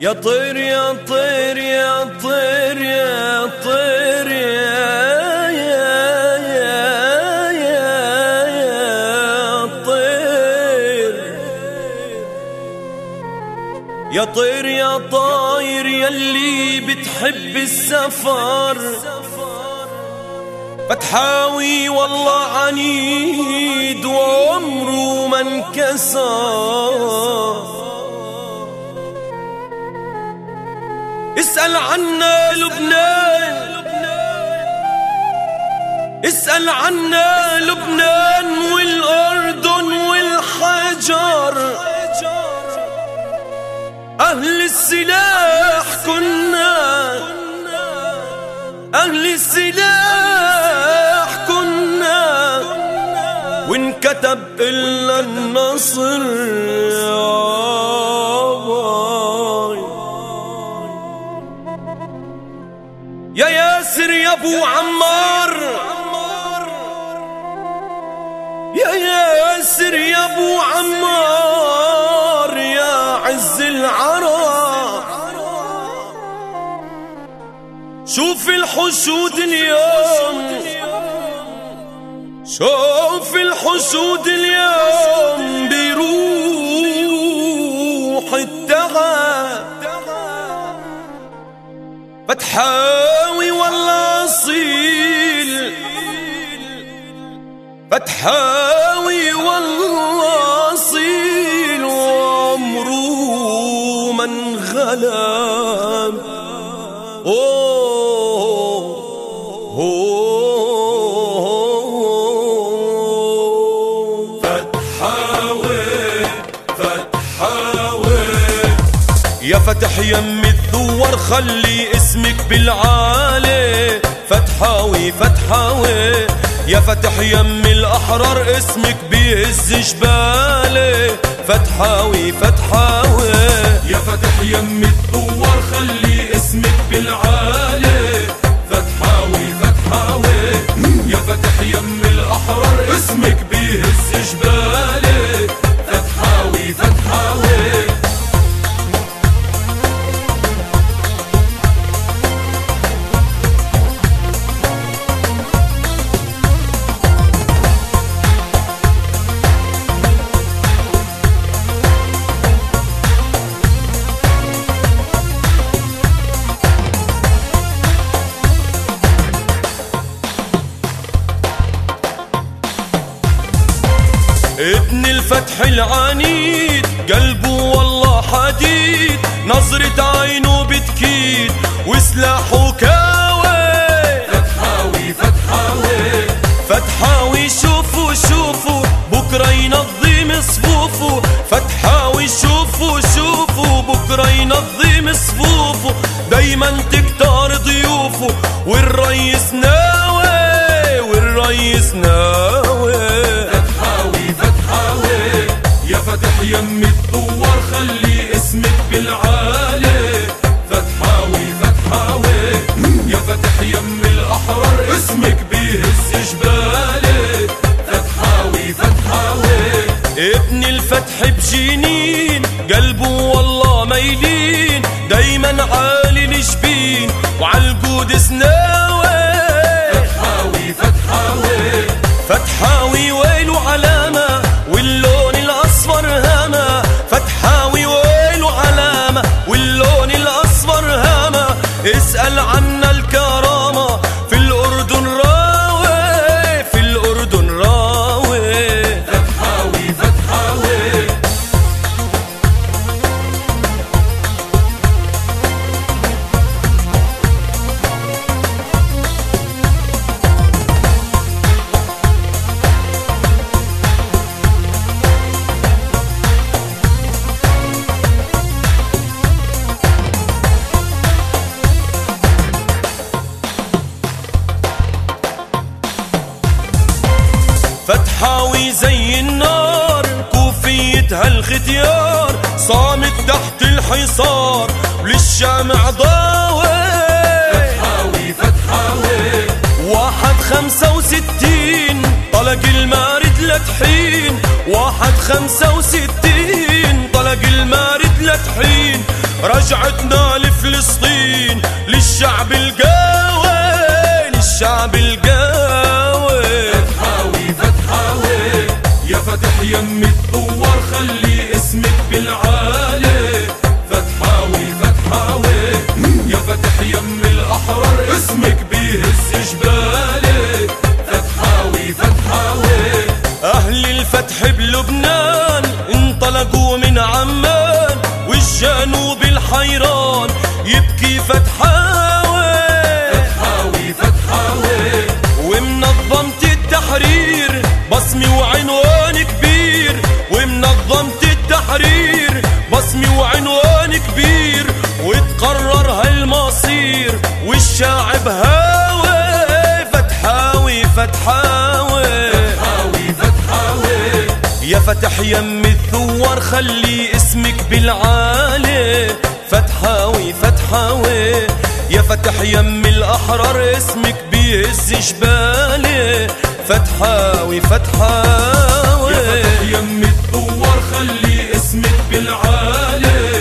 يا طير يا طير يا طير يا طير يا يا يا يا يا طير يا طير يا طاير يلي بتحب السفر. فتحاوي والله عنيد وعمره ما انكسر. اسأل عنا لبنان. اسأل عنا لبنان والأردن والحجر. أهل السلاح كنا. أهل السلاح كنا. وانكتب إلا النصر. ياسر يا ابو عمار. يا ياسر يا ابو عمار يا عز العرب شوف الحشود اليوم. شوف الحشود اليوم فتحاوي والله اصيل فتحاوي والله اصيل وعمره ما انغلب فتحاوي فتحاوي. يا فتح يم الثور خلي اسمك بالعالي. فتحاوي فتحاوي. يا فتح يم الأحرار اسمك بيهز جبالي. فتحاوي فتحاوي. ابن الفتح العنيد قلبه والله حديد نظرة عينه بتكيد وسلاحه كاوي خلي اسمك بالعالي. فتحاوي فتحاوي. يا فتح يم الأحرار اسمك بيهز جبالي. فتحاوي فتحاوي. ابن الفتح بجنين قلبه والله ميلين. دايما عالي الجبين وعالقود ناوي فتحاوي فتحاوي. فتحاوي. زي النار كوفيتها الختيار صامت تحت الحصار وللشامع ضاوي فتحاوي فتحاوي. واحد خمسة وستين طلق المارد لتحين. واحد خمسة وستين طلق المارد لتحين. رجعتنا لفلسطين للشعب القوي للشعب اسمك بيهز جبالي. فتحاوي فتحاوي. أهل الفتح بلبنان انطلقوا من عمان والجنوب الحيران يبكي فتحاوي. فتحاوي فتحاوي. ومنظمة التحرير بصمي وعنوان كبير. ومنظمة التحرير بصمي وعنوان كبير. وتقرر هالمصير والشعب هاوي فتحاوي فتحاوي فتحاوي فتحاوي. يا فتح يم الثوار خلي اسمك بالعالي. فتحاوي فتحاوي. يا فتح يم الأحرار اسمك بيهز جبالي. فتحاوي فتحاوي. يا فتح يم الثوار خلي اسمك بالعالي.